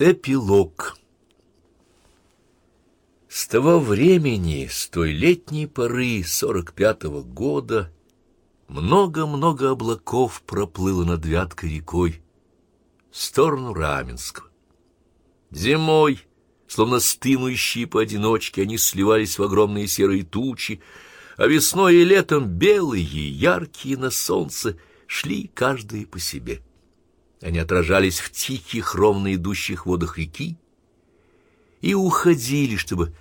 Эпилог С того времени, с той летней поры сорок пятого года, много-много облаков проплыло над Вяткой рекой в сторону Раменского. Зимой, словно стынущие поодиночке, они сливались в огромные серые тучи, а весной и летом белые, яркие на солнце, шли каждые по себе. Они отражались в тихих, ровно идущих водах реки и уходили, чтобы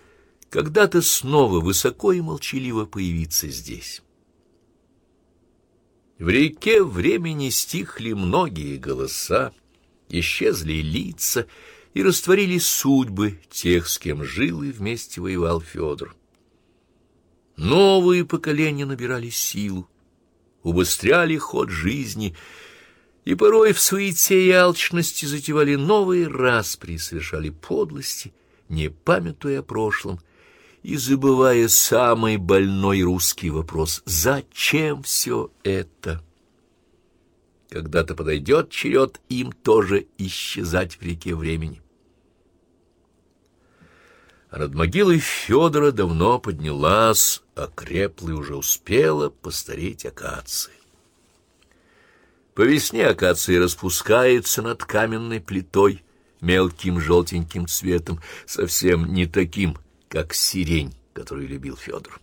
когда-то снова высоко и молчаливо появиться здесь. В реке времени стихли многие голоса, исчезли лица и растворились судьбы тех, с кем жил и вместе воевал Федор. Новые поколения набирали силу, убыстряли ход жизни — и порой в суете и алчности затевали новые распри, совершали подлости, не памятуя о прошлом и забывая самый больной русский вопрос «Зачем все это?» Когда-то подойдет черед им тоже исчезать в реке времени. А над могилой Федора давно поднялась, окрепла и уже успела постареть акация. По весне акация распускается над каменной плитой мелким желтеньким цветом, совсем не таким, как сирень, которую любил Федор.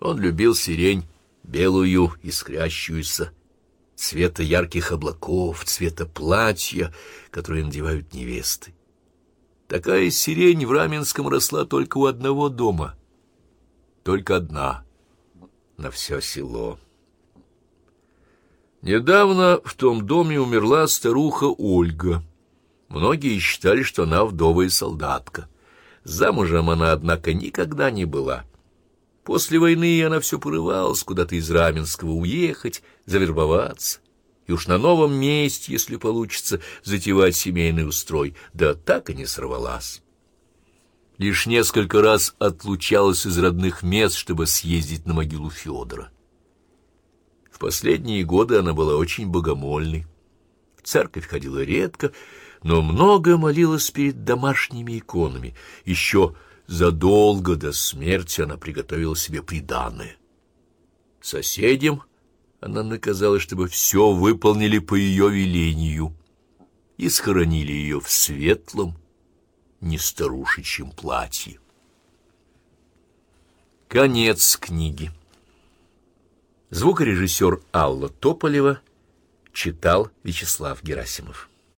Он любил сирень белую, искрящуюся, цвета ярких облаков, цвета платья, которое надевают невесты. Такая сирень в Раменском росла только у одного дома, только одна, на все село. Недавно в том доме умерла старуха Ольга. Многие считали, что она вдовая солдатка. Замужем она, однако, никогда не была. После войны она все порывалась куда-то из Раменского уехать, завербоваться. И уж на новом месте, если получится, затевать семейный устрой, да так и не сорвалась. Лишь несколько раз отлучалась из родных мест, чтобы съездить на могилу Федора. Последние годы она была очень богомольной. В церковь ходила редко, но много молилась перед домашними иконами. Еще задолго до смерти она приготовила себе приданое. Соседям она наказала, чтобы все выполнили по ее велению и схоронили ее в светлом, нестарушечьем платье. Конец книги. Звукорежиссер Алла Тополева читал Вячеслав Герасимов.